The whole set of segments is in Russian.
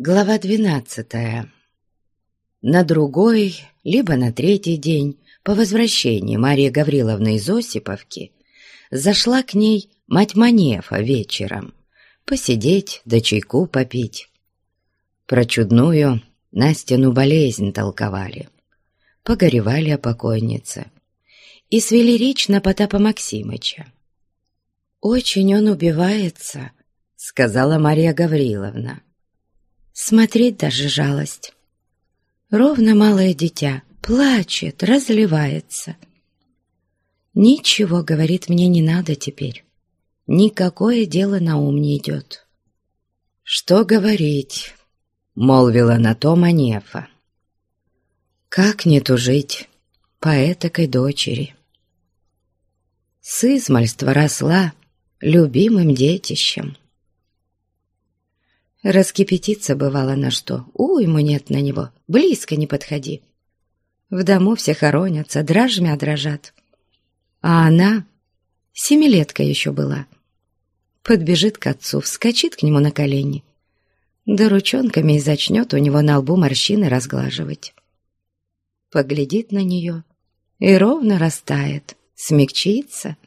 Глава двенадцатая. На другой, либо на третий день, по возвращении Марии Гавриловны из Осиповки, зашла к ней мать Манефа вечером, посидеть да чайку попить. Про чудную Настину болезнь толковали, погоревали о покойнице и свели речь на Потапа Максимыча. «Очень он убивается», — сказала Мария Гавриловна. Смотреть даже жалость. Ровно малое дитя, плачет, разливается. Ничего, говорит, мне не надо теперь. Никакое дело на ум не идет. Что говорить, молвила на то Манефа. Как не тужить по этакой дочери? С измальства росла любимым детищем. Раскипятиться бывало на что, уйму нет на него, близко не подходи. В дому все хоронятся, дрожмя дрожат. А она, семилетка еще была, подбежит к отцу, вскочит к нему на колени, да ручонками и зачнет у него на лбу морщины разглаживать. Поглядит на нее и ровно растает, смягчится,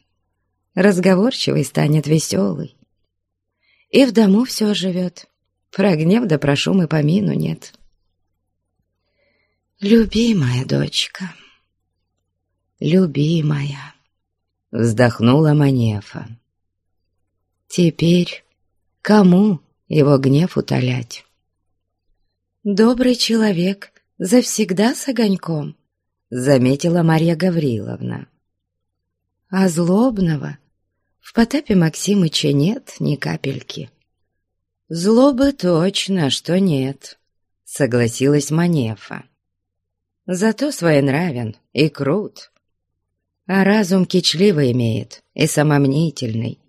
разговорчивый станет веселый. И в дому все живет, про гнев да про шум и помину нет. Любимая дочка, любимая, вздохнула Манефа. Теперь кому его гнев утолять? Добрый человек завсегда с огоньком, заметила Марья Гавриловна. А злобного в Потапе Максимыча нет ни капельки. «Злобы точно, что нет», — согласилась Манефа. «Зато своенравен и крут. А разум кичливый имеет и самомнительный.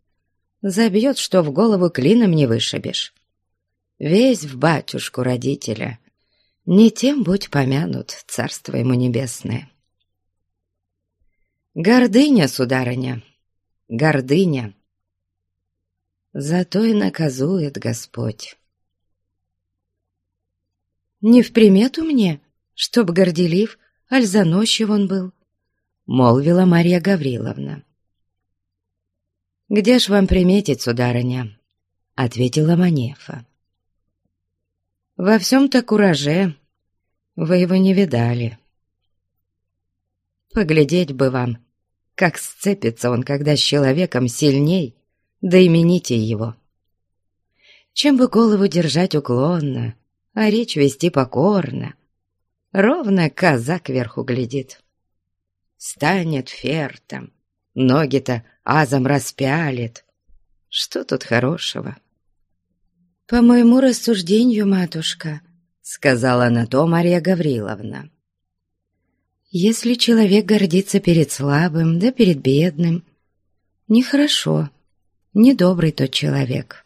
Забьет, что в голову клином не вышибешь. Весь в батюшку родителя. Не тем будь помянут, царство ему небесное». «Гордыня, сударыня, гордыня», Зато и наказует Господь. «Не в примету мне, чтоб горделив, аль заносчив он был», — молвила Марья Гавриловна. «Где ж вам приметить, сударыня?» — ответила Манефа. «Во всем-то кураже. Вы его не видали. Поглядеть бы вам, как сцепится он, когда с человеком сильней, да имените его. Чем бы голову держать уклонно, а речь вести покорно, ровно коза кверху глядит. Станет фертом, ноги-то азом распялит. Что тут хорошего? «По моему рассуждению, матушка», — сказала на то Марья Гавриловна, «если человек гордится перед слабым, да перед бедным, нехорошо недобрый тот человек.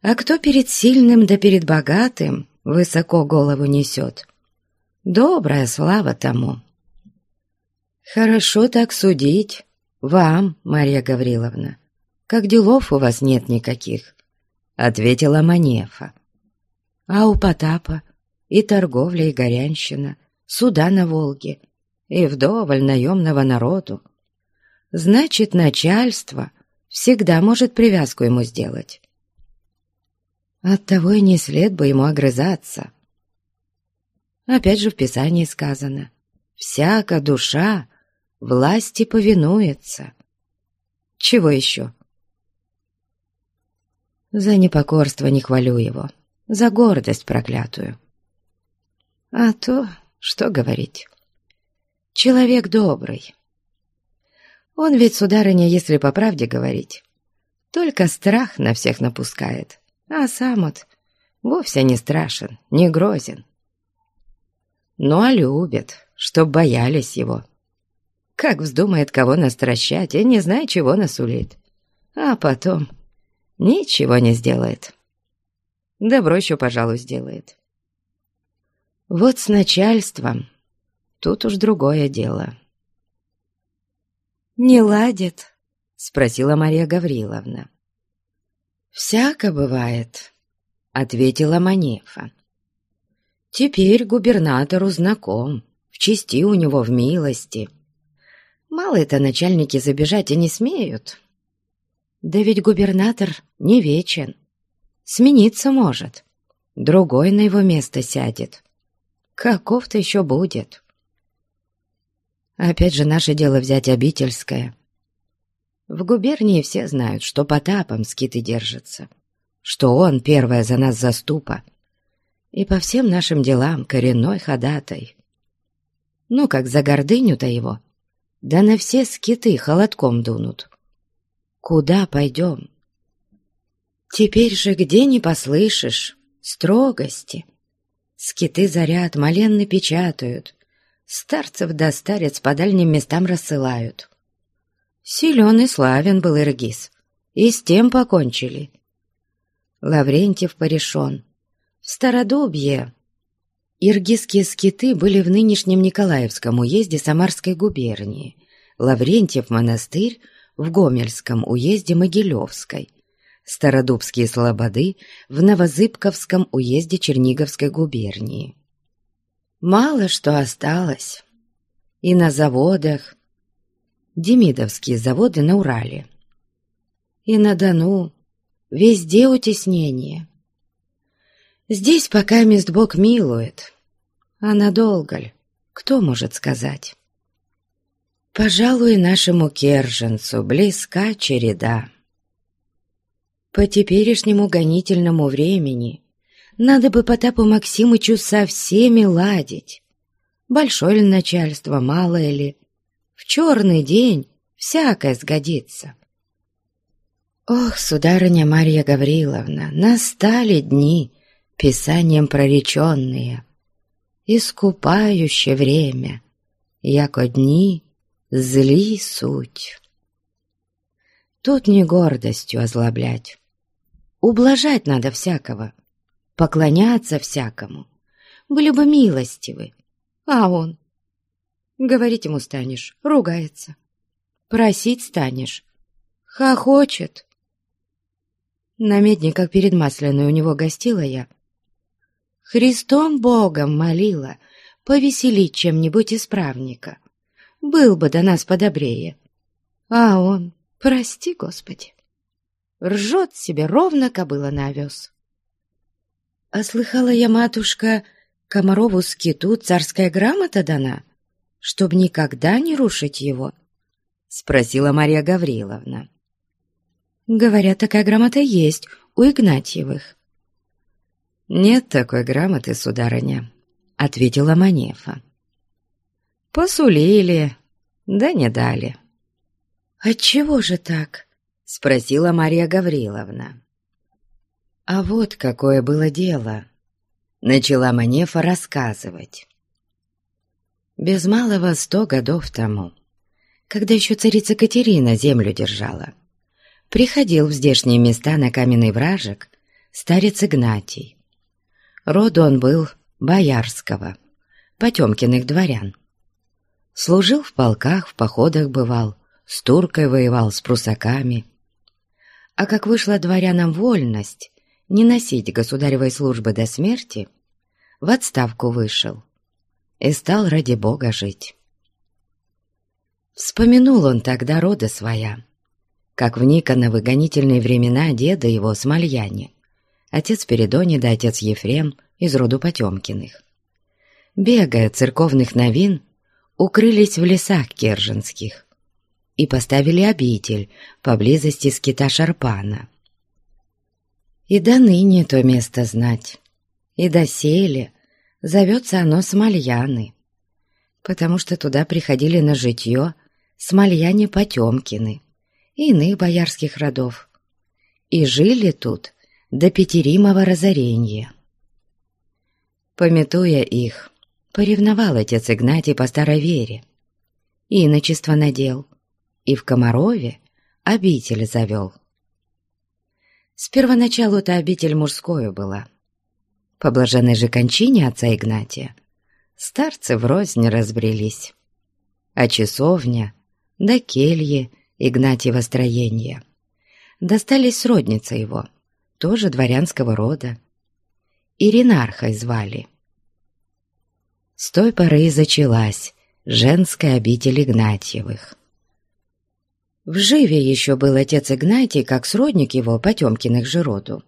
А кто перед сильным да перед богатым высоко голову несет, добрая слава тому. Хорошо так судить, вам, Марья Гавриловна, как делов у вас нет никаких, ответила Манефа. А у Потапа и торговля, и горянщина, суда на Волге, и вдоволь наемного народу. Значит, начальство всегда может привязку ему сделать. Оттого и не след бы ему огрызаться. Опять же в Писании сказано «Всяка душа власти повинуется». Чего еще? За непокорство не хвалю его, за гордость проклятую. А то, что говорить, человек добрый, он ведь, сударыня, если по правде говорить, только страх на всех напускает, а сам вот вовсе не страшен, не грозен. Ну а любит, чтоб боялись его. Как вздумает кого настращать, и не знает, чего насулит. А потом ничего не сделает. Добро еще, пожалуй, сделает. Вот с начальством тут уж другое дело не ладит?» — спросила Мария Гавриловна. «Всяко бывает», — ответила Манефа. «Теперь губернатору знаком, в чести у него в милости. Мало это начальники забежать и не смеют. Да ведь губернатор не вечен, смениться может, другой на его место сядет. Каков-то еще будет». Опять же наше дело взять обительское. В губернии все знают, что Потапом скиты держатся, что он первая за нас заступа, и по всем нашим делам коренной ходатай. Ну, как за гордыню-то его, да на все скиты холодком дунут. Куда пойдем? Теперь же где не послышишь строгости. Скиты заряд маленно печатают, Старцев да старец по дальним местам рассылают. Силен и славен был Иргиз, и с тем покончили. Лаврентьев порешен. В Стародубье. Иргизские скиты были в нынешнем Николаевском уезде Самарской губернии, Лаврентьев монастырь в Гомельском уезде Могилевской, Стародубские слободы в Новозыбковском уезде Черниговской губернии. Мало что осталось. И на заводах. Демидовские заводы на Урале. И на Дону. Везде утеснение. Здесь пока мест Бог милует. А надолго ли? Кто может сказать? Пожалуй, нашему Керженцу близка череда. По теперешнему гонительному времени надо бы Потапу Максимычу со всеми ладить. Большое ли начальство, малое ли. В черный день всякое сгодится. Ох, сударыня Марья Гавриловна, настали дни, писанием прореченные, искупающее время, яко дни зли суть. Тут не гордостью озлоблять, ублажать надо всякого — поклоняться всякому, были бы милостивы. А он? Говорить ему станешь, ругается. Просить станешь, хохочет. На медне, как перед масляной, у него гостила я. Христом Богом молила повеселить чем-нибудь исправника. Был бы до нас подобрее. А он, прости, Господи, ржет себе ровно кобыла на овес. А слыхала я, матушка, Комарову скиту царская грамота дана, чтоб никогда не рушить его? Спросила Марья Гавриловна. Говорят, такая грамота есть у Игнатьевых. «Нет такой грамоты, сударыня», — ответила Манефа. «Посулили, да не дали». «Отчего же так?» — спросила Марья Гавриловна. А вот какое было дело. Начала Манефа рассказывать. Без малого сто годов тому, когда еще царица Катерина землю держала, приходил в здешние места на каменный вражек старец Игнатий. Роду он был боярского, потемкиных дворян. Служил в полках, в походах бывал, с туркой воевал, с прусаками. А как вышла дворянам вольность, не носить государевой службы до смерти, в отставку вышел и стал ради Бога жить. Вспомянул он тогда рода своя, как в Никоновы гонительные времена деда его Смольяне, отец Передони да отец Ефрем из роду Потемкиных. Бегая церковных новин, укрылись в лесах керженских и поставили обитель поблизости скита Шарпана. И до ныне то место знать, и доселе зовется оно Смольяны, потому что туда приходили на житье Смольяне Потемкины и иных боярских родов, и жили тут до Петеримова разорения. Пометуя их, поревновал отец Игнатий по старой вере, иночество надел, и в Комарове обитель завел. С первоначалу-то обитель мужскою была. По блаженной же кончине отца Игнатия старцы врознь разбрелись. А часовня, да кельи Игнатьева строения достались сродница его, тоже дворянского рода, Иринархой звали. С той поры и зачалась женская обитель Игнатьевых. В Живе еще был отец Игнатий, как сродник его, Потемкиных же роду.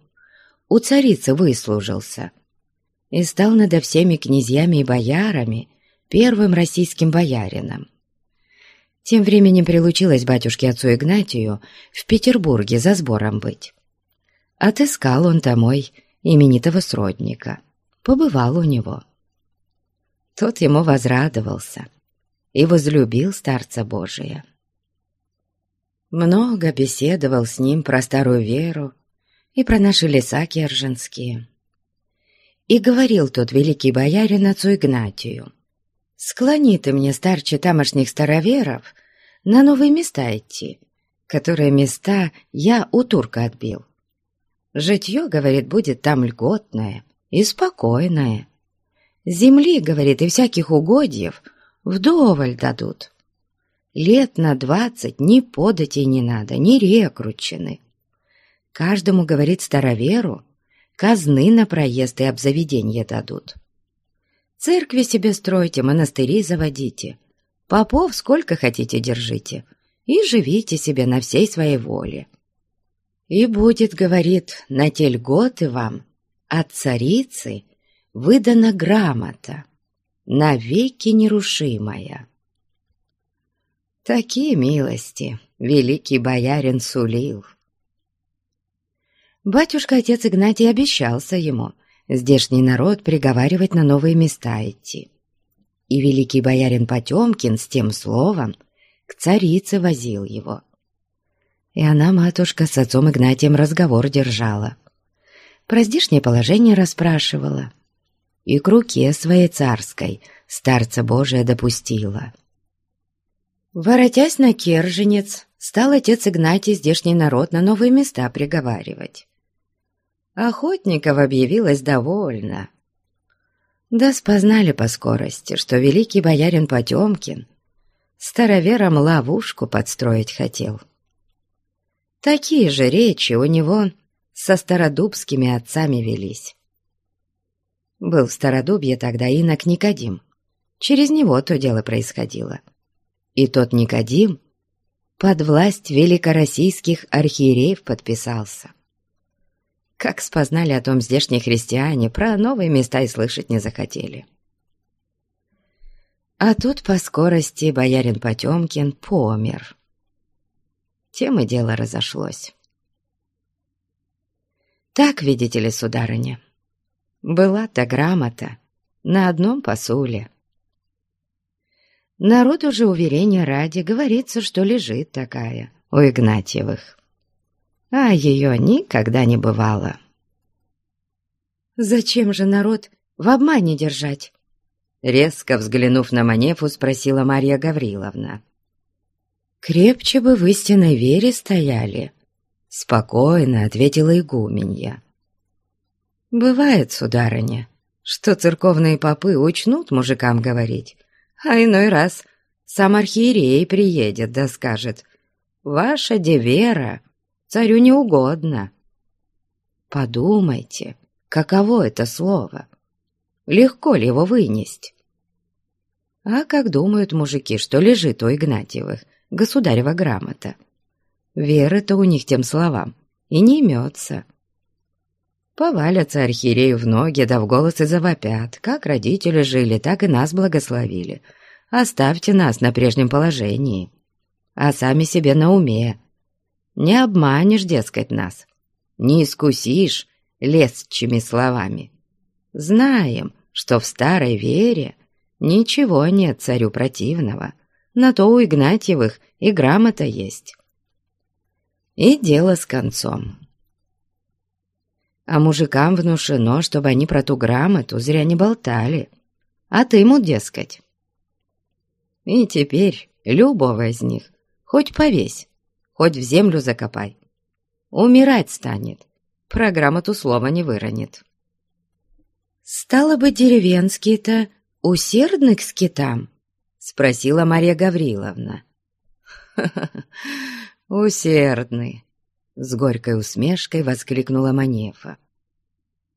У царицы выслужился и стал над всеми князьями и боярами первым российским боярином. Тем временем прилучилась батюшке отцу Игнатию в Петербурге за сбором быть. Отыскал он домой именитого сродника, побывал у него. Тот ему возрадовался и возлюбил старца Божия. Много беседовал с ним про старую веру и про наши леса керженские. И говорил тот великий боярин отцу Игнатию, «Склони ты мне, старче тамошних староверов, на новые места идти, которые места я у турка отбил. Житье, говорит, будет там льготное и спокойное. Земли, говорит, и всяких угодьев вдоволь дадут. Лет на двадцать ни податей не надо, ни рекручены. Каждому, говорит староверу, казны на проезд и обзаведенье дадут. Церкви себе стройте, монастыри заводите, попов сколько хотите держите и живите себе на всей своей воле. И будет, говорит, на те льготы вам от царицы выдана грамота, навеки нерушимая. Такие милости великий боярин сулил. Батюшка-отец Игнатий обещался ему здешний народ приговаривать на новые места идти. И великий боярин Потемкин с тем словом к царице возил его. И она, матушка, с отцом Игнатием разговор держала. Про здешнее положение расспрашивала. И к руке своей царской старца Божия допустила. Воротясь на Керженец, стал отец Игнатий здешний народ на новые места приговаривать. Охотников объявилось довольно. Да спознали по скорости, что великий боярин Потемкин староверам ловушку подстроить хотел. Такие же речи у него со стародубскими отцами велись. Был в Стародубье тогда инок Никодим. Через него то дело происходило. И тот Никодим под власть великороссийских архиереев подписался. Как спознали о том здешние христиане, про новые места и слышать не захотели. А тут по скорости боярин Потемкин помер тем и дело разошлось. Так, видите ли, сударыня, была-то грамота на одном посуле. Народу же уверения ради говорится, что лежит такая у Игнатьевых, а ее никогда не бывало. «Зачем же народ в обмане держать?» Резко взглянув на Манефу, спросила Марья Гавриловна. «Крепче бы в истинной вере стояли», — спокойно ответила игуменья. «Бывает, сударыня, что церковные попы учнут мужикам говорить, а иной раз сам архиерей приедет да скажет, «Ваша девера царю не угодно». Подумайте, каково это слово? Легко ли его вынести? А как думают мужики, что лежит у Игнатьевых, государева грамота. Веры-то у них тем словам и не имется. Повалятся архиерею в ноги, да в голос и завопят. Как родители жили, так и нас благословили. Оставьте нас на прежнем положении. А сами себе на уме. Не обманешь, дескать, нас. Не искусишь лесчими словами. Знаем, что в старой вере ничего нет царю противного. На то у Игнатьевых и грамота есть. И дело с концом. А мужикам внушено, чтобы они про ту грамоту зря не болтали. А ты ему, дескать. И теперь любого из них хоть повесь, хоть в землю закопай. Умирать станет, про грамоту слова не выронит. Стало бы деревенские-то усердны к скитам, спросила Мария Гавриловна. «Усердный!» — с горькой усмешкой воскликнула Манефа.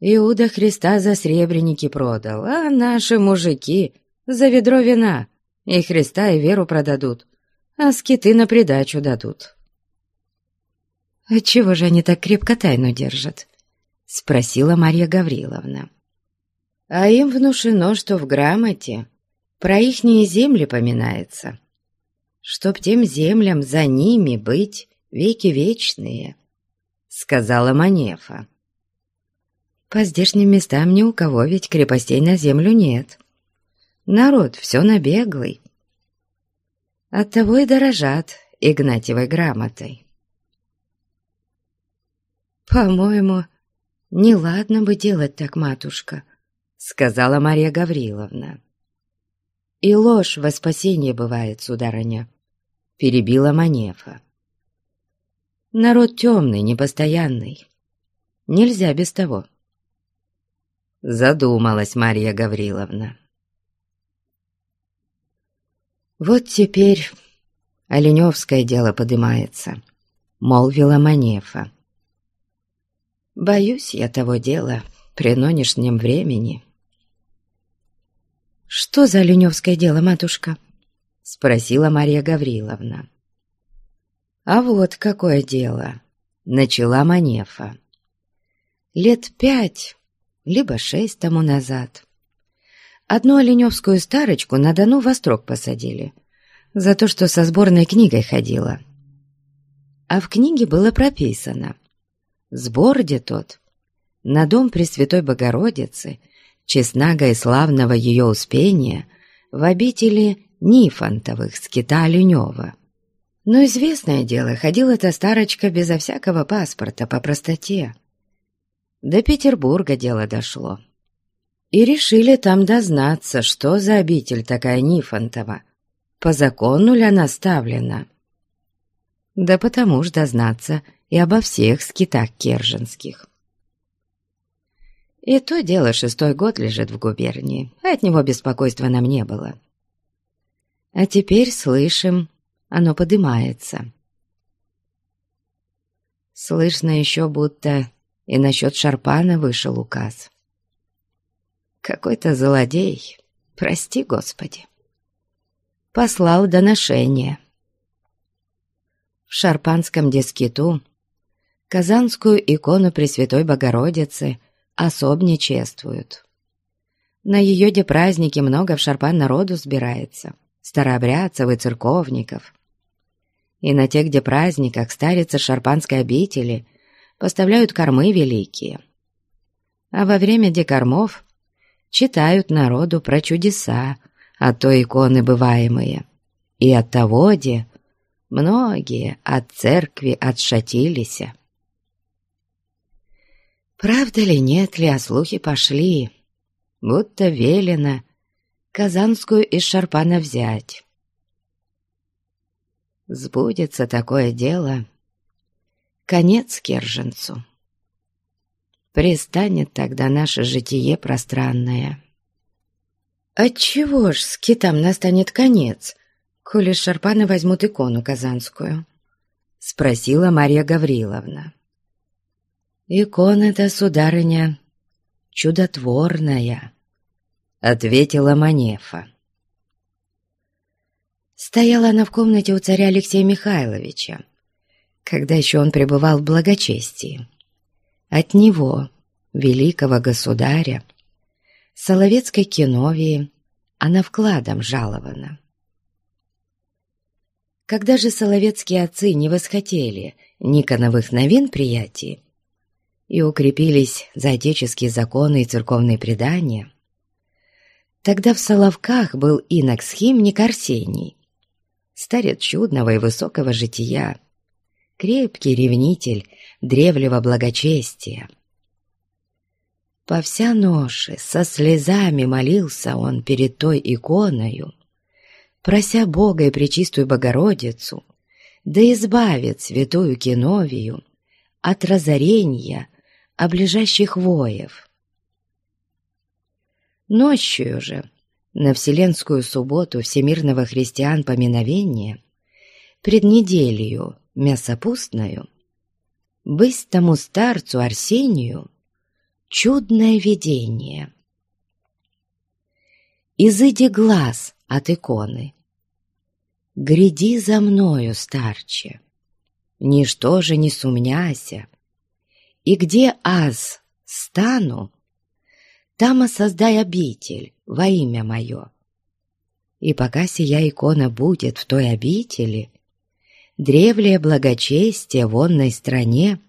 Иуда Христа за сребреники продал, а наши мужики за ведро вина и Христа и веру продадут, а скиты на придачу дадут. «Отчего же они так крепко тайну держат?» — спросила Марья Гавриловна. «А им внушено, что в грамоте про ихние земли поминается, чтоб тем землям за ними быть веки вечные», — сказала Манефа. «По здешним местам ни у кого ведь крепостей на землю нет. Народ все набеглый. Оттого и дорожат Игнатьевой грамотой». «По-моему, неладно бы делать так, матушка», — сказала Мария Гавриловна. «И ложь во спасение бывает, сударыня», — перебила Манефа. «Народ темный, непостоянный. Нельзя без того». Задумалась Мария Гавриловна. «Вот теперь Оленевское дело подымается», — молвила Манефа. «Боюсь я того дела при нынешнем времени». «Что за Оленевское дело, матушка?» — спросила Мария Гавриловна. «А вот какое дело!» — начала Манефа. «Лет пять, либо шесть тому назад. Одну оленевскую старочку на Дону во строк посадили за то, что со сборной книгой ходила. А в книге было прописано «Сборде тот на дом Пресвятой Богородицы — честного и славного ее успения в обители Нифонтовых скита Оленева. Но известное дело, ходила эта старочка безо всякого паспорта по простоте. До Петербурга дело дошло. И решили там дознаться, что за обитель такая Нифонтова, по закону ли она ставлена. Да потому ж дознаться и обо всех скитах керженских. И то дело шестой год лежит в губернии, а от него беспокойства нам не было. А теперь слышим, оно подымается. Слышно еще будто и насчет Шарпана вышел указ. Какой-то злодей, прости господи, послал доношение. В Шарпанском дискету Казанскую икону Пресвятой Богородицы особне чествуют. На ее де праздники много в Шарпан народу сбирается, старообрядцев и церковников. И на тех, где праздниках старицы Шарпанской обители поставляют кормы великие. А во время декормов читают народу про чудеса, а то иконы бываемые. И от того, где многие от церкви отшатились. Правда ли, нет ли, а слухи пошли, будто велено Казанскую из Шарпана взять. Сбудется такое дело, конец Керженцу. Пристанет тогда наше житие пространное. Отчего ж с китам настанет конец, коли с Шарпана возьмут икону казанскую? Спросила Марья Гавриловна. «Икона-то, сударыня, чудотворная», — ответила Манефа. Стояла она в комнате у царя Алексея Михайловича, когда еще он пребывал в благочестии. От него, великого государя, Соловецкой киновии, она вкладом жалована. Когда же соловецкие отцы не восхотели Никоновых новин приятий, и укрепились за отеческие законы и церковные предания, тогда в Соловках был инок схимник Арсений, старец чудного и высокого жития, крепкий ревнитель древнего благочестия. По вся ноши со слезами молился он перед той иконою, прося Бога и Пречистую Богородицу, да избавит святую Киновию от разорения облежащих воев. Ночью же, на Вселенскую субботу Всемирного христиан поминовения, пред неделю мясопустную, быстрому старцу Арсению чудное видение. Изыди глаз от иконы. Гряди за мною, старче, ничто же не сумняся, и где аз стану, там осоздай обитель во имя мое. И пока сия икона будет в той обители, древлее благочестие в онной стране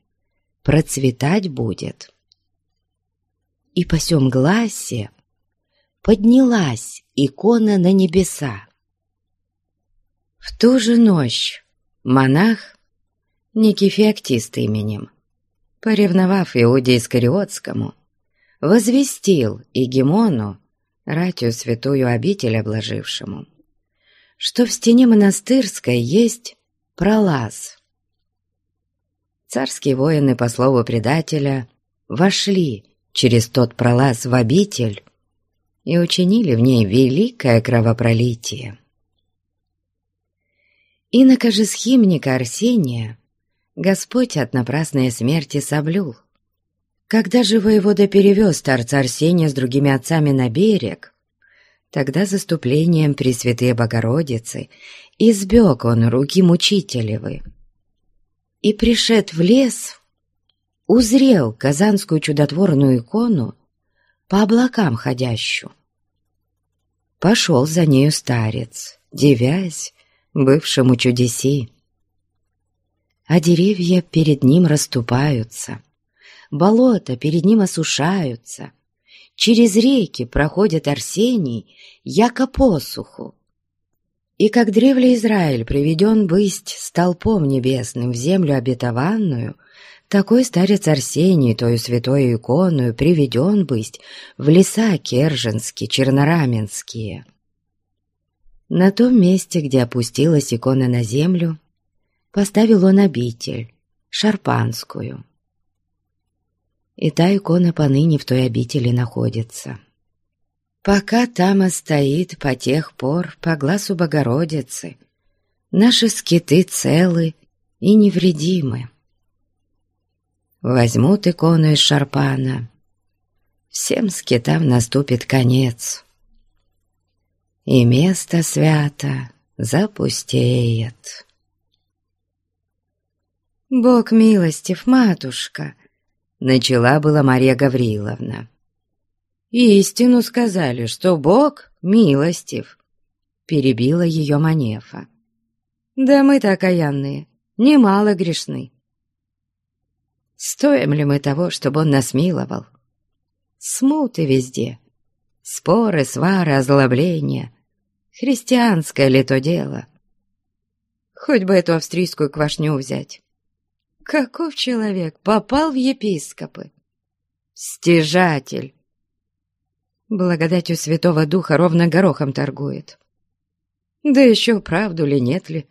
процветать будет. И по сём гласе поднялась икона на небеса. В ту же ночь монах, некий феоктист именем, поревновав Иуде Искариотскому, возвестил Игемону, ратью святую обитель обложившему, что в стене монастырской есть пролаз. Царские воины, по слову предателя, вошли через тот пролаз в обитель и учинили в ней великое кровопролитие. Инока же схимника Арсения Господь от напрасной смерти соблюл. Когда же воевода перевез старца Арсения с другими отцами на берег, тогда заступлением Пресвятые Богородицы избег он руки мучителевы. И, пришед в лес, узрел казанскую чудотворную икону по облакам ходящую. Пошел за нею старец, девясь бывшему чудеси. А деревья перед ним расступаются, болота перед ним осушаются, через реки проходят Арсений, яко посуху. И как древле Израиль приведен бысть столпом небесным в землю обетованную, такой старец Арсений, тою святою иконою, приведен бысть в леса Керженские, Чернораменские. На том месте, где опустилась икона на землю, поставил он обитель, Шарпанскую. И та икона поныне в той обители находится. Пока там стоит по тех пор по глазу Богородицы, наши скиты целы и невредимы. Возьмут икону из Шарпана, всем скитам наступит конец, и место свято запустеет. «Бог милостив, матушка!» — начала была Мария Гавриловна. «Истину сказали, что Бог милостив», — перебила ее Манефа. «Да мы-то окаянные, немало грешны. Стоим ли мы того, чтобы он нас миловал? Смуты везде, споры, свары, озлобления. Христианское ли то дело? Хоть бы эту австрийскую квашню взять. Каков человек попал в епископы? Стяжатель, благодатью Святого Духа ровно горохом торгует. Да еще правду ли, нет ли,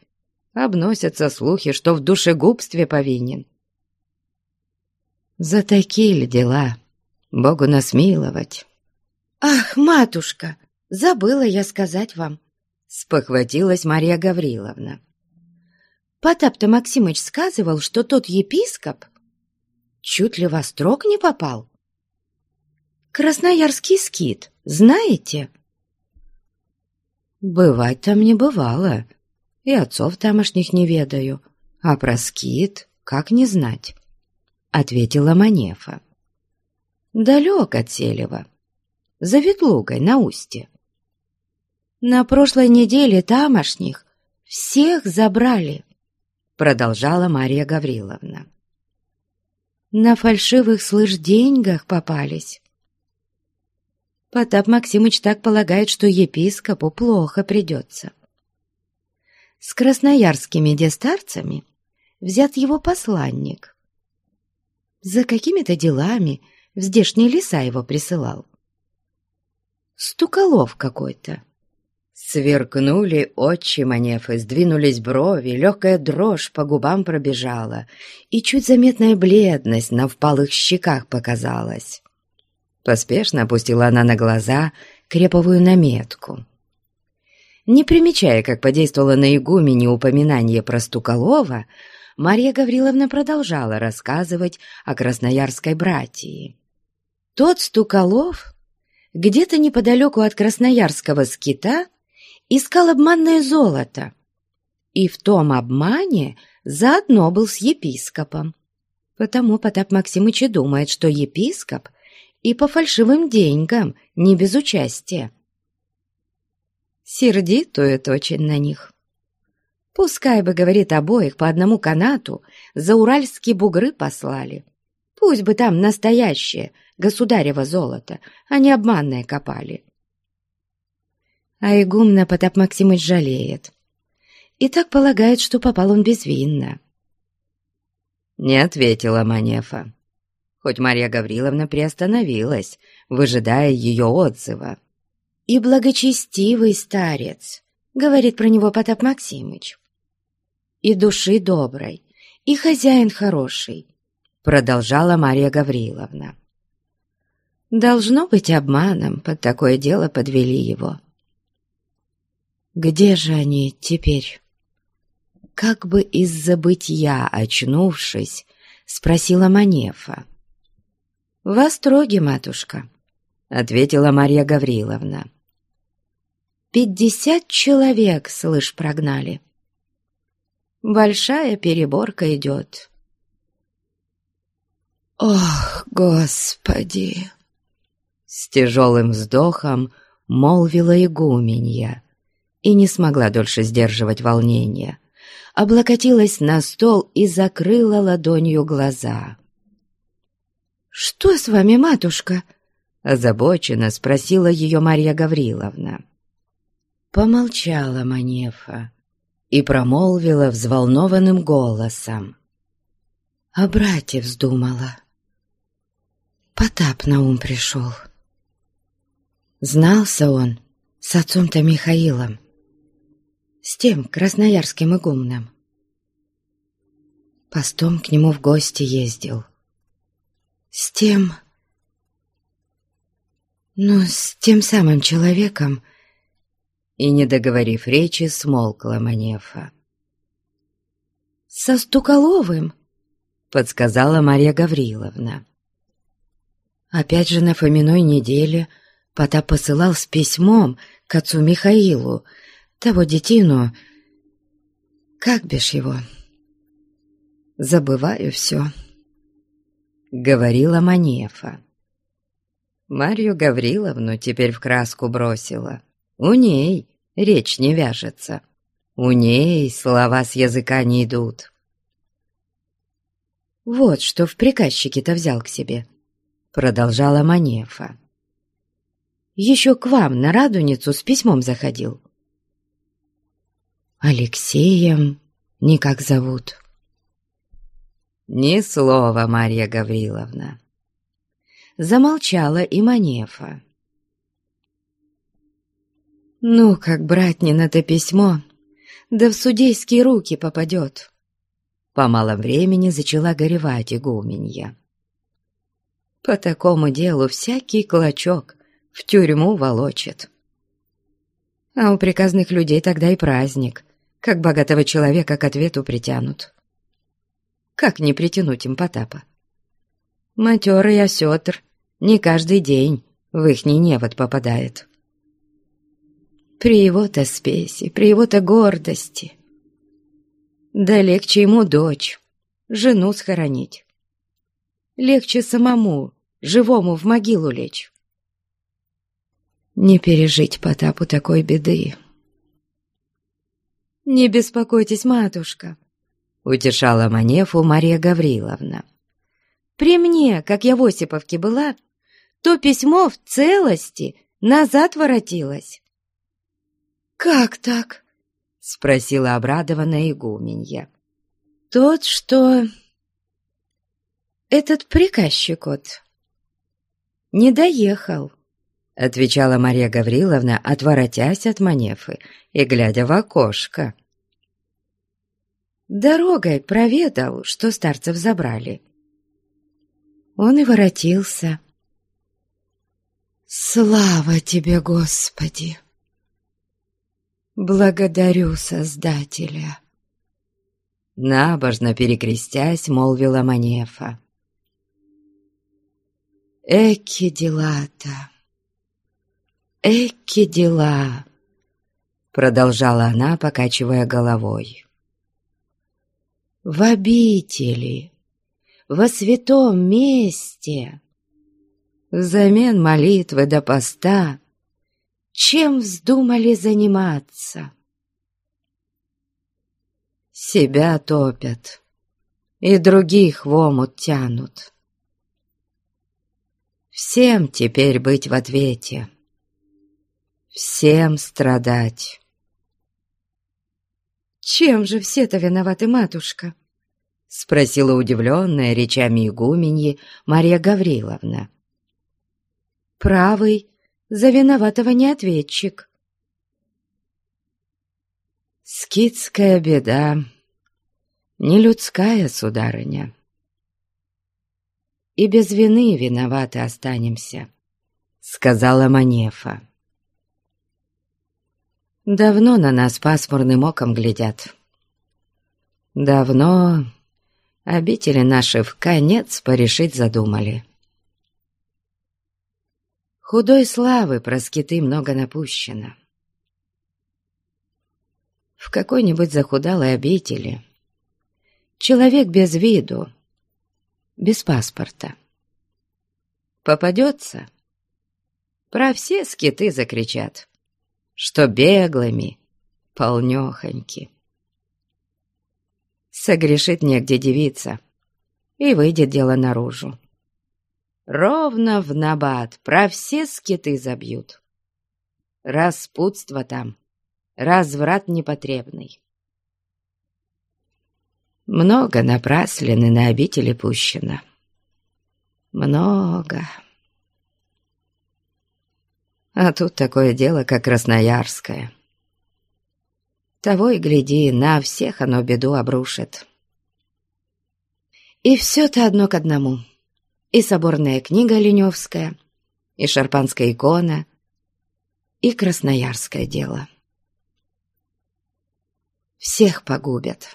обносятся слухи, что в душегубстве повинен. За такие ли дела Богу нас миловать? «Ах, матушка, забыла я сказать вам!» Спохватилась Мария Гавриловна. Потап-то Максимыч сказывал, что тот епископ чуть ли во строк не попал. Красноярский скит, знаете?» «Бывать там не бывало, и отцов тамошних не ведаю, а про скит как не знать?» — ответила Манефа. «Далек от Селева, за Ветлугой на устье. На прошлой неделе тамошних всех забрали», — продолжала Мария Гавриловна. «На фальшивых, слышь, деньгах попались». Потап Максимыч так полагает, что епископу плохо придется. С красноярскими дестарцами взят его посланник. За какими-то делами в здешние леса его присылал. Стуколов какой-то. Сверкнули очи Манефы, сдвинулись брови, легкая дрожь по губам пробежала, и чуть заметная бледность на впалых щеках показалась. Поспешно опустила она на глаза креповую наметку. Не примечая, как подействовало на игумене упоминание про Стуколова, Марья Гавриловна продолжала рассказывать о красноярской братии. Тот Стуколов где-то неподалеку от Красноярского скита искал обманное золото, и в том обмане заодно был с епископом. Потому Потап Максимыч и думает, что епископ и по фальшивым деньгам, не без участия. Сердитует очень на них. Пускай бы, говорит, обоих по одному канату за уральские бугры послали. Пусть бы там настоящее, государево золото, а не обманное копали. А игумна Потап Максимыч жалеет. И так полагает, что попал он безвинно. Не ответила Манефа, хоть Марья Гавриловна приостановилась, выжидая ее отзыва. «И благочестивый старец», — говорит про него Потап Максимыч. «И души доброй, и хозяин хороший», — продолжала Марья Гавриловна. «Должно быть обманом, под такое дело подвели его». «Где же они теперь?» как бы из забытья очнувшись, спросила Манефа. «В Остроге, матушка», — ответила Марья Гавриловна. «Пятьдесят человек, слышь, прогнали. Большая переборка идет». «Ох, Господи!» С тяжелым вздохом молвила игуменья и не смогла дольше сдерживать волнение облокотилась на стол и закрыла ладонью глаза. «Что с вами, матушка?» — озабоченно спросила ее Марья Гавриловна. Помолчала Манефа и промолвила взволнованным голосом. А братья вздумала. Потап на ум пришел. Знался он с отцом-то Михаилом с тем красноярским игумном. Постом к нему в гости ездил. С тем... Ну, с тем самым человеком... И, не договорив речи, смолкла Манефа. «Со Стуколовым», — подсказала Марья Гавриловна. Опять же на Фоминой неделе Потап посылал с письмом к отцу Михаилу, того детину... Как бишь его? Забываю все, — говорила Манефа. Марью Гавриловну теперь в краску бросила. У ней речь не вяжется. У ней слова с языка не идут. «Вот что в приказчике-то взял к себе», — продолжала Манефа. «Еще к вам на Радуницу с письмом заходил. Алексеем никак зовут. Ни слова, Марья Гавриловна. Замолчала и Манефа. Ну, как брать не на то письмо, да в судейские руки попадет. По малом времени зачала горевать игуменья. По такому делу всякий клочок в тюрьму волочит. А у приказных людей тогда и праздник — как богатого человека к ответу притянут. Как не притянуть им Потапа? Матерый осетр не каждый день в ихний невод попадает. При его-то спеси, при его-то гордости. Да легче ему дочь, жену схоронить. Легче самому, живому в могилу лечь. Не пережить Потапу такой беды. «Не беспокойтесь, матушка», — утешала Манефу Мария Гавриловна. «При мне, как я в Осиповке была, то письмо в целости назад воротилось». «Как так?» — спросила обрадованная игуменья. «Тот, что...» «Этот приказчик вот не доехал», — отвечала Мария Гавриловна, отворотясь от Манефы и глядя в окошко. Дорогой проведал, что старцев забрали. Он и воротился. «Слава тебе, Господи! Благодарю Создателя!» Набожно перекрестясь, молвила Манефа. Эки дела-то, эки дела, продолжала она, покачивая головой. В обители, во святом месте, взамен молитвы до поста, чем вздумали заниматься? Себя топят и других в омут тянут. Всем теперь быть в ответе, всем страдать. «Чем же все-то виноваты, матушка?» — спросила удивленная речами игуменьи Марья Гавриловна. «Правый за виноватого не ответчик». «Скидская беда, не людская, сударыня. И без вины виноваты останемся», — сказала Манефа. Давно на нас пасмурным оком глядят. Давно обители наши в конец порешить задумали. Худой славы про скиты много напущено. В какой-нибудь захудалой обители человек без виду, без паспорта. Попадется, про все скиты закричат что беглыми, полнёхоньки. Согрешит негде девица, и выйдет дело наружу. Ровно в набат про все скиты забьют. Распутство там, разврат непотребный. Много напраслины на обители пущено. Много. А тут такое дело, как Красноярское. Того и гляди, на всех оно беду обрушит. И все-то одно к одному. И соборная книга Леневская, и шарпанская икона, и красноярское дело. Всех погубят.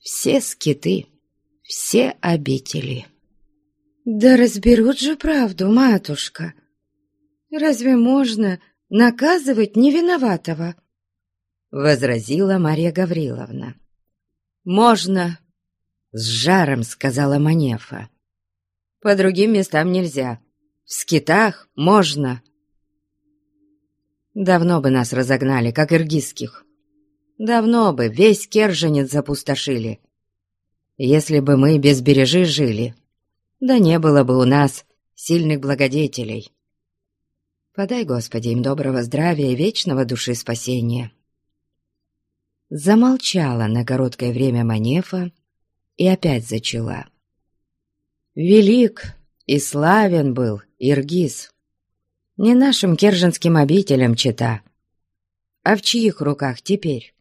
Все скиты, все обители. «Да разберут же правду, матушка!» Разве можно наказывать невиноватого?» Возразила Мария Гавриловна. «Можно!» — с жаром сказала Манефа. «По другим местам нельзя. В скитах можно!» Давно бы нас разогнали, как иргизских. Давно бы весь Керженец запустошили. Если бы мы без бережи жили, да не было бы у нас сильных благодетелей. Подай, Господи, им доброго здравия и вечного души спасения. Замолчала на короткое время Манефа и опять зачала. Велик и славен был Иргиз. Не нашим керженским обителям чита, а в чьих руках теперь?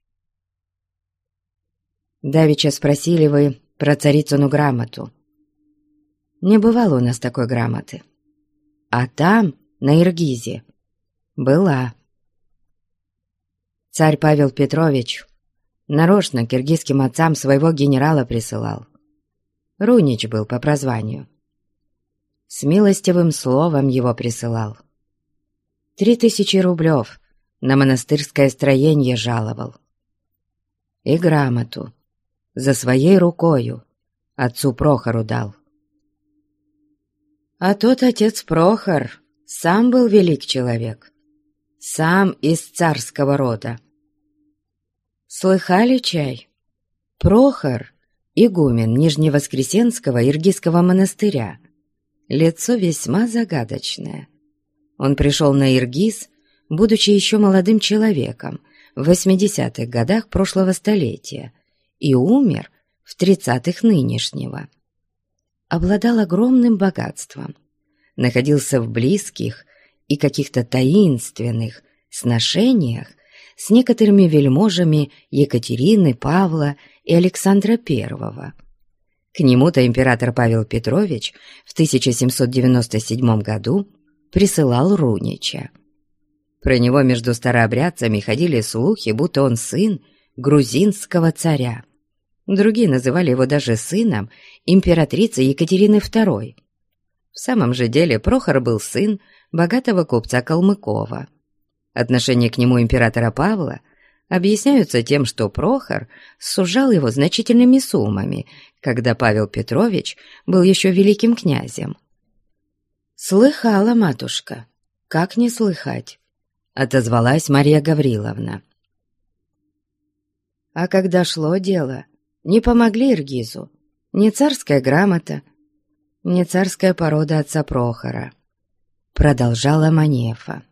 Давича спросили вы про царицыну грамоту. Не бывало у нас такой грамоты. А там на Иргизе. Была. Царь Павел Петрович нарочно киргизским отцам своего генерала присылал. Рунич был по прозванию. С милостивым словом его присылал. Три тысячи рублев на монастырское строение жаловал. И грамоту за своей рукою отцу Прохору дал. А тот отец Прохор сам был велик человек, сам из царского рода. Слыхали чай? Прохор, игумен Нижневоскресенского Иргизского монастыря, лицо весьма загадочное. Он пришел на Иргиз, будучи еще молодым человеком, в 80-х годах прошлого столетия, и умер в 30-х нынешнего. Обладал огромным богатством, находился в близких и каких-то таинственных сношениях с некоторыми вельможами Екатерины, Павла и Александра I. К нему-то император Павел Петрович в 1797 году присылал Рунича. Про него между старообрядцами ходили слухи, будто он сын грузинского царя. Другие называли его даже сыном императрицы Екатерины II. В самом же деле Прохор был сын богатого купца Калмыкова. Отношение к нему императора Павла объясняются тем, что Прохор сужал его значительными суммами, когда Павел Петрович был еще великим князем. «Слыхала, матушка, как не слыхать?» — отозвалась Мария Гавриловна. А когда шло дело, не помогли Иргизу ни царская грамота, ни царская порода отца Прохора. Продолжала Манефа.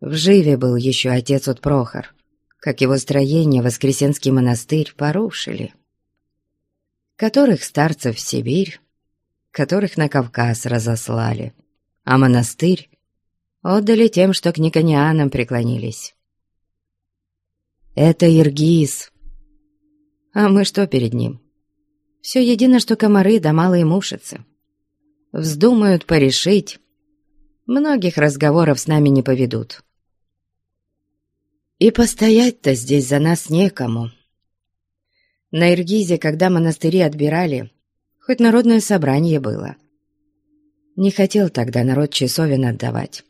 В Живе был еще отец от Прохор, как его строение Воскресенский монастырь порушили. Которых старцев в Сибирь, которых на Кавказ разослали, а монастырь отдали тем, что к никонианам преклонились. Это Иргиз. А мы что перед ним? Все едино, что комары да малые мушицы. Вздумают порешить. Многих разговоров с нами не поведут. И постоять-то здесь за нас некому. На Иргизе, когда монастыри отбирали, хоть народное собрание было. Не хотел тогда народ часовен отдавать.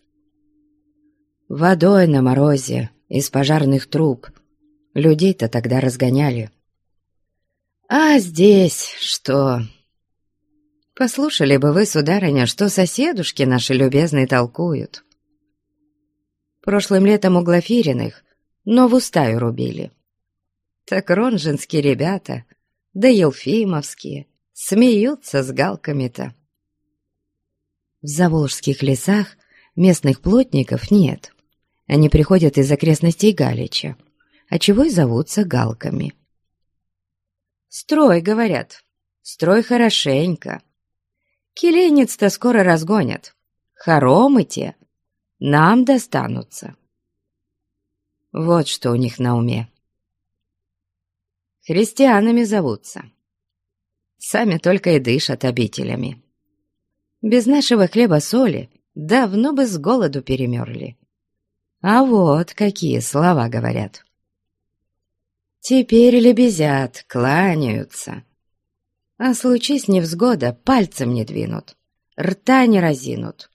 Водой на морозе, из пожарных труб. Людей-то тогда разгоняли. А здесь что? Послушали бы вы, сударыня, что соседушки наши любезные толкуют. Прошлым летом у Глафириных новую стаю рубили. Так ронжинские ребята, да елфимовские, смеются с галками-то. В заволжских лесах местных плотников нет. Они приходят из окрестностей Галича, а чего и зовутся галками. «Строй», — говорят, — «строй хорошенько. Келенец-то скоро разгонят. Хоромы те нам достанутся». Вот что у них на уме. Христианами зовутся. Сами только и дышат обителями. Без нашего хлеба-соли давно бы с голоду перемерли. А вот какие слова говорят. Теперь лебезят, кланяются. А случись невзгода, пальцем не двинут, рта не разинут.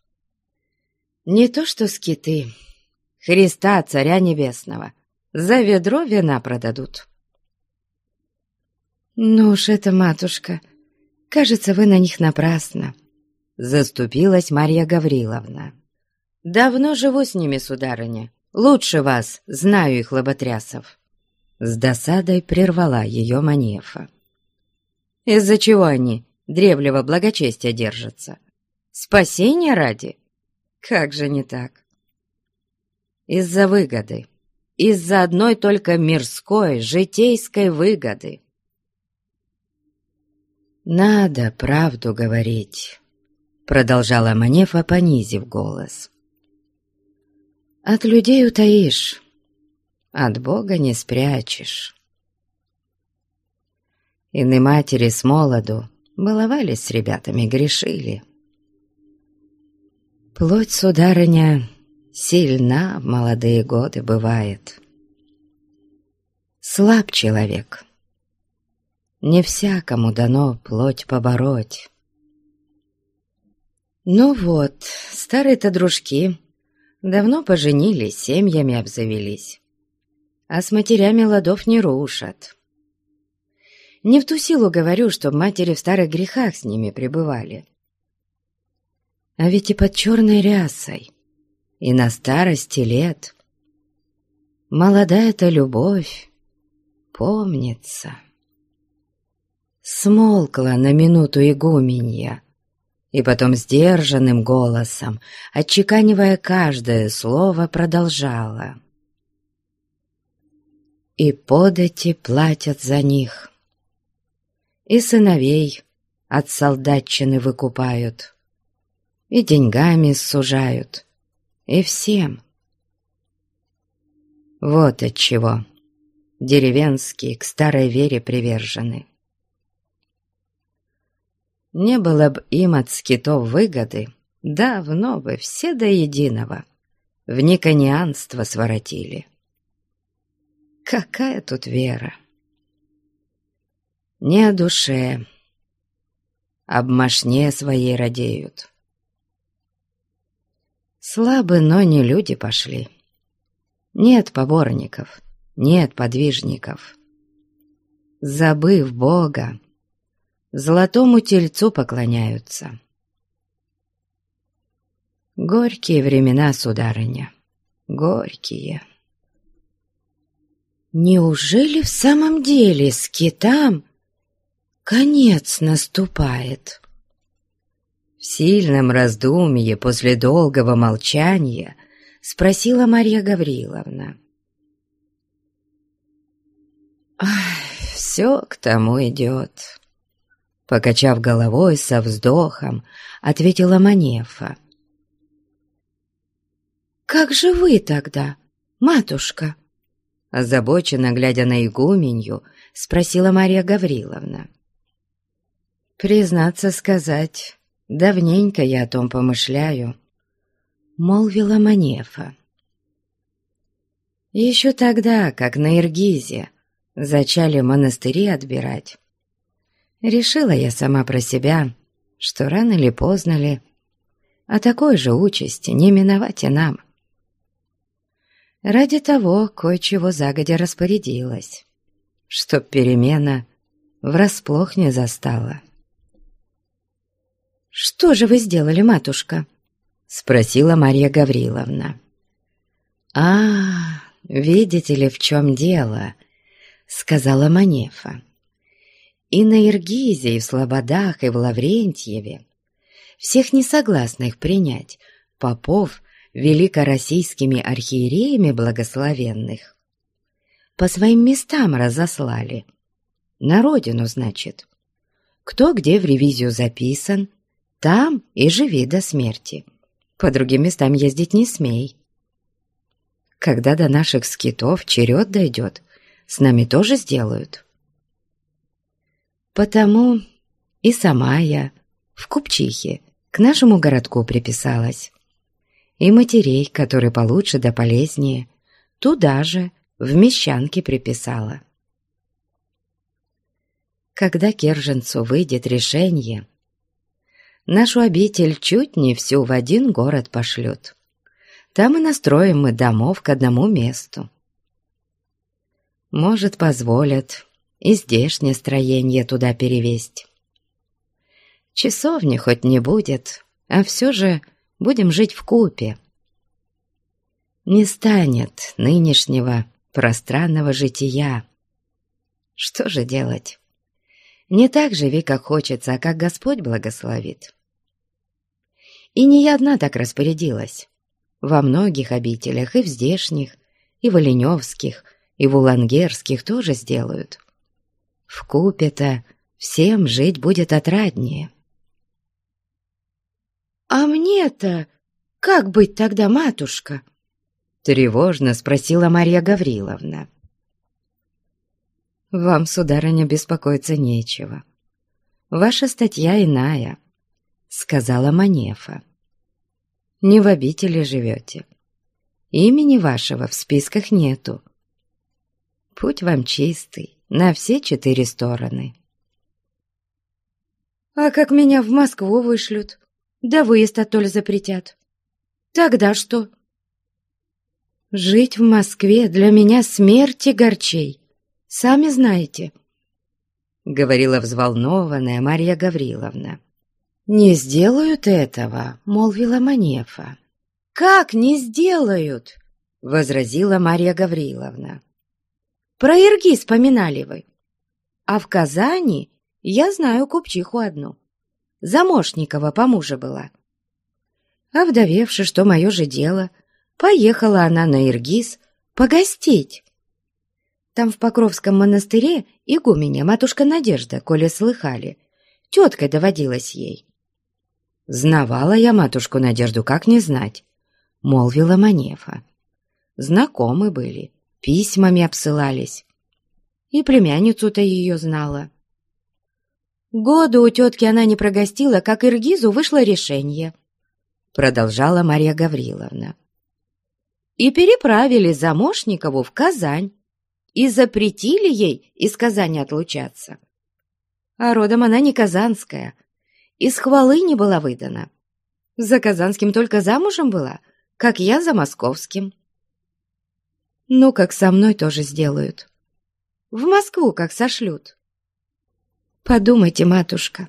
Не то что скиты, Христа, Царя Небесного, за ведро вина продадут. «Ну уж это, матушка, кажется, вы на них напрасно», — заступилась Марья Гавриловна. «Давно живу с ними, сударыня. Лучше вас, знаю их лоботрясов». С досадой прервала ее Манефа. «Из-за чего они древнего благочестия держатся? Спасения ради? Как же не так? Из-за выгоды, из-за одной только мирской, житейской выгоды. «Надо правду говорить», — продолжала Манефа, понизив голос. «От людей утаишь, от Бога не спрячешь. Иные матери с молоду баловались с ребятами, грешили. Плоть, сударыня, сильна в молодые годы бывает. Слаб человек. Не всякому дано плоть побороть. Ну вот, старые-то дружки давно поженились, семьями обзавелись а с матерями ладов не рушат. Не в ту силу говорю, что матери в старых грехах с ними пребывали. А ведь и под черной рясой, и на старости лет молодая-то любовь помнится. Смолкла на минуту игуменья, и потом сдержанным голосом, отчеканивая каждое слово, продолжала — и подати платят за них. И сыновей от солдатчины выкупают, и деньгами сужают, и всем. Вот отчего деревенские к старой вере привержены. Не было б им от скитов выгоды, давно бы все до единого в никонианство своротили. Какая тут вера? Не о душе, об мошне своей радеют. Слабы, но не люди пошли. Нет поборников, нет подвижников. Забыв Бога, золотому тельцу поклоняются. Горькие времена, сударыня, горькие. Неужели в самом деле с китам конец наступает? В сильном раздумье после долгого молчания спросила Марья Гавриловна. «Ах, все к тому идет», — покачав головой со вздохом, ответила Манефа. «Как же вы тогда, матушка?» Озабоченно глядя на игуменью, спросила Марья Гавриловна. «Признаться сказать, давненько я о том помышляю», — молвила Манефа. «Еще тогда, как на Иргизе, зачали монастыри отбирать, решила я сама про себя, что рано или поздно ли, а такой же участи не миновать и нам. Ради того кое-чего загодя распорядилась, чтоб перемена врасплох не застала. «Что же вы сделали, матушка?» — спросила Марья Гавриловна. «А, видите ли, в чем дело?» — сказала Манефа. «И на Иргизе, и в Слободах, и в Лаврентьеве всех несогласных принять попов великороссийскими архиереями благословенных по своим местам разослали. На родину, значит. Кто где в ревизию записан, там и живи до смерти. По другим местам ездить не смей. Когда до наших скитов черед дойдет, с нами тоже сделают. Потому и сама я в Купчихе к нашему городку приписалась и матерей, которые получше да полезнее, туда же, в мещанке приписала. Когда Керженцу выйдет решение, нашу обитель чуть не всю в один город пошлют. Там и настроим мы домов к одному месту. Может, позволят и здешнее строение туда перевесть. Часовни хоть не будет, а все же будем жить в купе. Не станет нынешнего пространного жития. Что же делать? Не так живи, как хочется, а как Господь благословит. И не я одна так распорядилась. Во многих обителях, и в здешних, и в Оленевских, и в Улангерских тоже сделают. В купе-то всем жить будет отраднее. «А мне-то как быть тогда, матушка?» Тревожно спросила Марья Гавриловна. «Вам, сударыня, беспокоиться нечего. Ваша статья иная», — сказала Манефа. «Не в обители живете. Имени вашего в списках нету. Путь вам чистый, на все четыре стороны». «А как меня в Москву вышлют?» Да выезд оттоль запретят. Тогда что? Жить в Москве для меня смерти горчей, сами знаете, — говорила взволнованная Марья Гавриловна. «Не сделают этого», — молвила Манефа. «Как не сделают?» — возразила Марья Гавриловна. «Про Иргиз поминали вы. А в Казани я знаю купчиху одну. Замошникова по мужу была. А вдовевши, что мое же дело, поехала она на Иргиз погостить. Там в Покровском монастыре игуменя матушка Надежда, коли слыхали, теткой доводилась ей. «Знавала я матушку Надежду, как не знать», — молвила Манефа. «Знакомы были, письмами обсылались. И племянницу-то ее знала». Года у тетки она не прогостила, как Иргизу вышло решение. Продолжала Марья Гавриловна. И переправили Замошникову в Казань. И запретили ей из Казани отлучаться. А родом она не казанская. из хвалы не была выдана. За Казанским только замужем была, как я за московским. Ну, как со мной тоже сделают. В Москву как сошлют. Подумайте, матушка,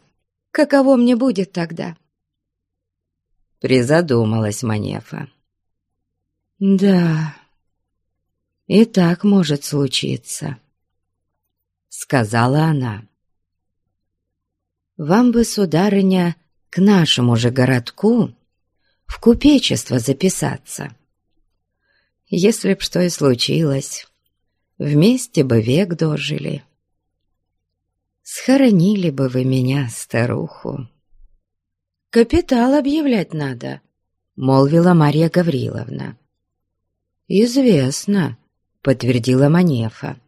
каково мне будет тогда?» Призадумалась Манефа. «Да, и так может случиться», — сказала она. «Вам бы, сударыня, к нашему же городку в купечество записаться. Если б что и случилось, вместе бы век дожили. Схоронили бы вы меня, старуху. «Капитал объявлять надо», — молвила Марья Гавриловна. «Известно», — подтвердила Манефа.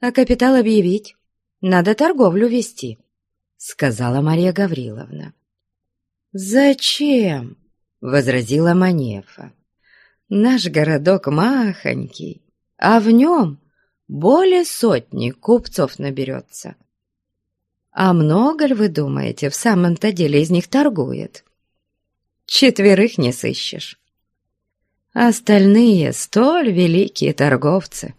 «А капитал объявить? Надо торговлю вести», — сказала Марья Гавриловна. «Зачем?» — возразила Манефа. «Наш городок махонький, а в нем более сотни купцов наберется. А много ли, вы думаете, в самом-то деле из них торгует? Четверых не сыщешь. Остальные столь великие торговцы,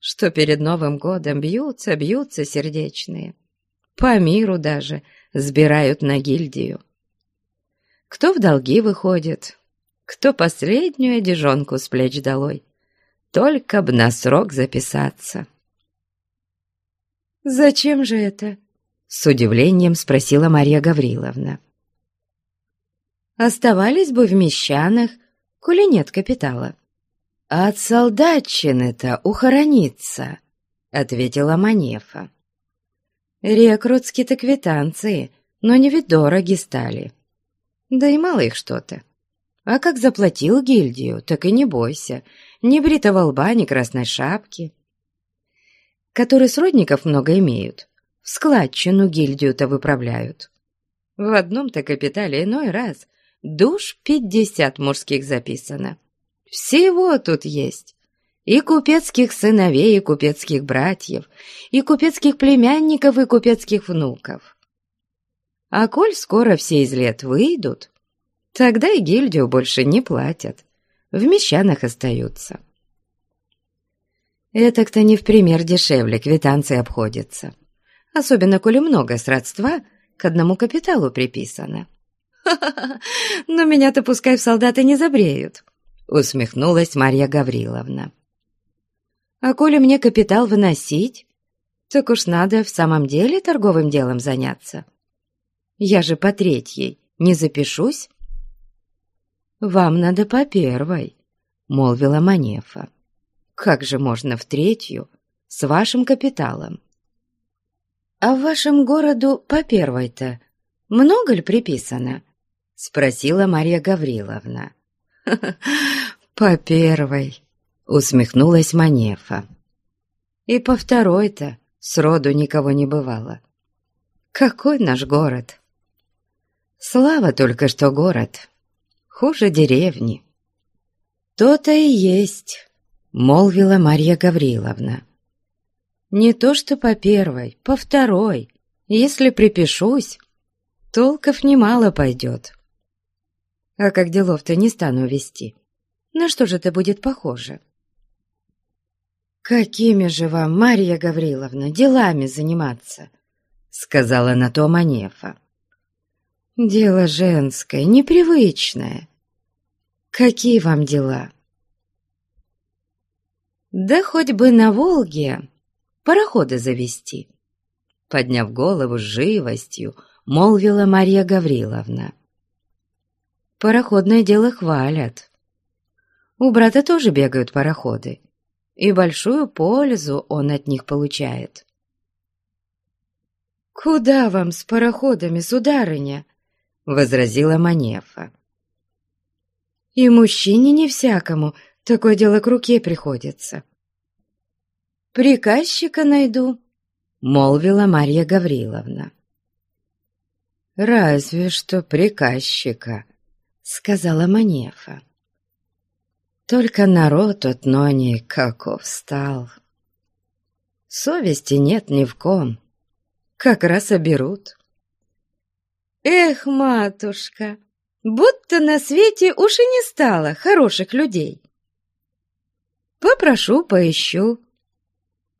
что перед Новым годом бьются, бьются сердечные. По миру даже сбирают на гильдию. Кто в долги выходит, кто последнюю одежонку с плеч долой. Только б на срок записаться. «Зачем же это?» С удивлением спросила Марья Гавриловна. «Оставались бы в мещанах, коли нет капитала». «От солдатчины-то ухорониться», — ответила Манефа. «Рекрутские-то квитанции, но не ведь дороги стали. Да и мало их что-то. А как заплатил гильдию, так и не бойся, ни бритого лба, ни красной шапки. Которые сродников много имеют, в складчину гильдию-то выправляют. В одном-то капитале иной раз душ пятьдесят мужских записано. Всего тут есть. И купецких сыновей, и купецких братьев, и купецких племянников, и купецких внуков. А коль скоро все из лет выйдут, тогда и гильдию больше не платят, в мещанах остаются. Это-то не в пример дешевле квитанции обходится особенно коли много сродства к одному капиталу приписано. «Ха-ха-ха, но меня-то пускай в солдаты не забреют», — усмехнулась Марья Гавриловна. «А коли мне капитал выносить, так уж надо в самом деле торговым делом заняться. Я же по третьей не запишусь». «Вам надо по первой», — молвила Манефа. «Как же можно в третью с вашим капиталом?» «А в вашем городу по первой-то много ли приписано?» — спросила Марья Гавриловна. «По первой», — усмехнулась Манефа. «И по второй-то сроду никого не бывало. Какой наш город?» «Слава только что город, хуже деревни». «То-то и есть», — молвила Марья Гавриловна. Не то что по первой, по второй. Если припишусь, толков немало пойдет. А как делов-то не стану вести, на что же это будет похоже? «Какими же вам, Марья Гавриловна, делами заниматься?» — сказала на то Манефа. «Дело женское, непривычное. Какие вам дела?» «Да хоть бы на Волге пароходы завести. Подняв голову с живостью, молвила Марья Гавриловна. Пароходное дело хвалят. У брата тоже бегают пароходы, и большую пользу он от них получает. «Куда вам с пароходами, сударыня?» — возразила Манефа. «И мужчине не всякому такое дело к руке приходится приказчика найду», — молвила Марья Гавриловна. «Разве что приказчика», — сказала Манефа. «Только народ от Нони каков стал. Совести нет ни в ком, как раз оберут». Эх, матушка, будто на свете уж и не стало хороших людей. Попрошу, поищу.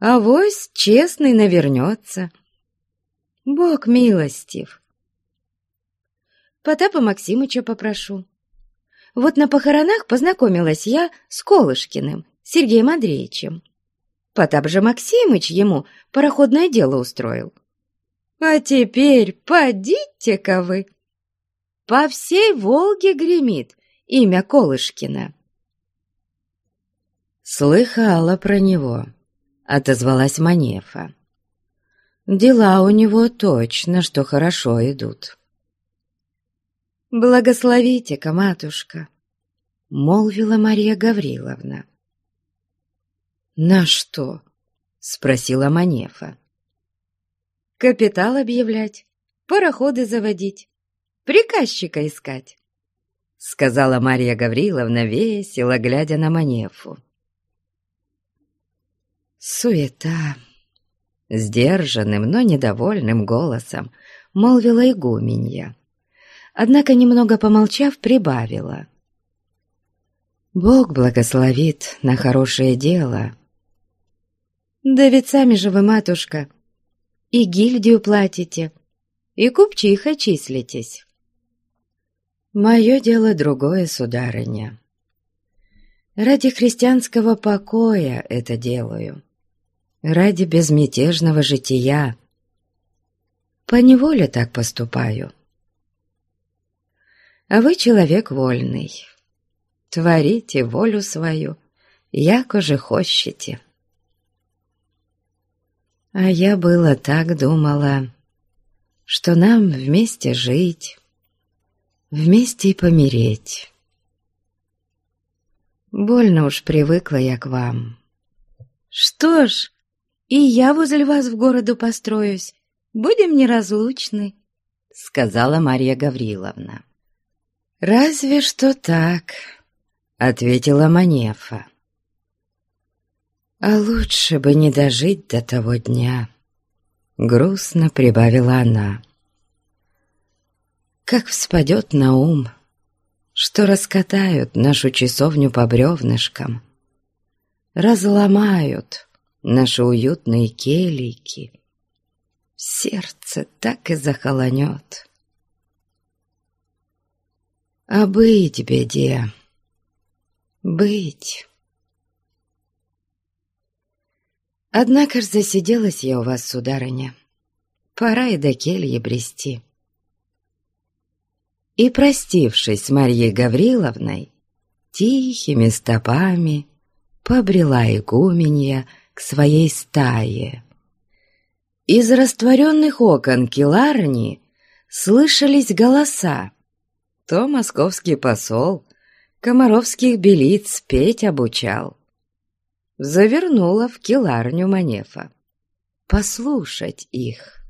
Авось честный навернется. Бог милостив. Потапа Максимыча попрошу. Вот на похоронах познакомилась я с Колышкиным, Сергеем Андреевичем. Потап же Максимыч ему пароходное дело устроил. А теперь подите-ка вы! По всей Волге гремит имя Колышкина. «Слыхала про него», — отозвалась Манефа. «Дела у него точно, что хорошо идут». «Благословите-ка, матушка», — молвила Мария Гавриловна. «На что?» — спросила Манефа. «Капитал объявлять, пароходы заводить, приказчика искать», — сказала Мария Гавриловна весело, глядя на Манефу. «Суета!» — сдержанным, но недовольным голосом молвила игуменья. Однако, немного помолчав, прибавила. «Бог благословит на хорошее дело». «Да ведь сами же вы, матушка, и гильдию платите, и купчиха числитесь». «Мое дело другое, сударыня. Ради христианского покоя это делаю» ради безмятежного жития. Поневоле так поступаю. А вы человек вольный. Творите волю свою, яко же хощете. А я было так думала, что нам вместе жить, вместе и помереть. Больно уж привыкла я к вам. Что ж, и я возле вас в городу построюсь. Будем неразлучны», — сказала Марья Гавриловна. «Разве что так», — ответила Манефа. «А лучше бы не дожить до того дня», — грустно прибавила она. «Как вспадет на ум, что раскатают нашу часовню по бревнышкам, разломают» наши уютные келейки, сердце так и захолонет. А быть беде, быть. Однако ж засиделась я у вас, сударыня, пора и до кельи брести. И, простившись с Марьей Гавриловной, тихими стопами побрела игуменья к своей стае. Из растворенных окон Киларни слышались голоса. То московский посол комаровских белиц петь обучал. Завернула в киларню Манефа. Послушать их.